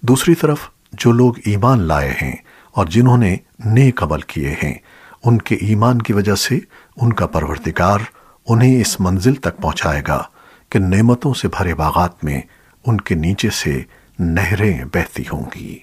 دوسری طرف جو لوگ ایمان لائے ہیں اور جنہوں نے نیک عمل کیے ہیں، ان کے ایمان کی وجہ سے ان کا پروردگار انہیں اس منزل تک پہنچائے گا کہ نعمتوں سے بھرے باغات میں ان کے نیچے سے نہریں بہتی ہوں گی۔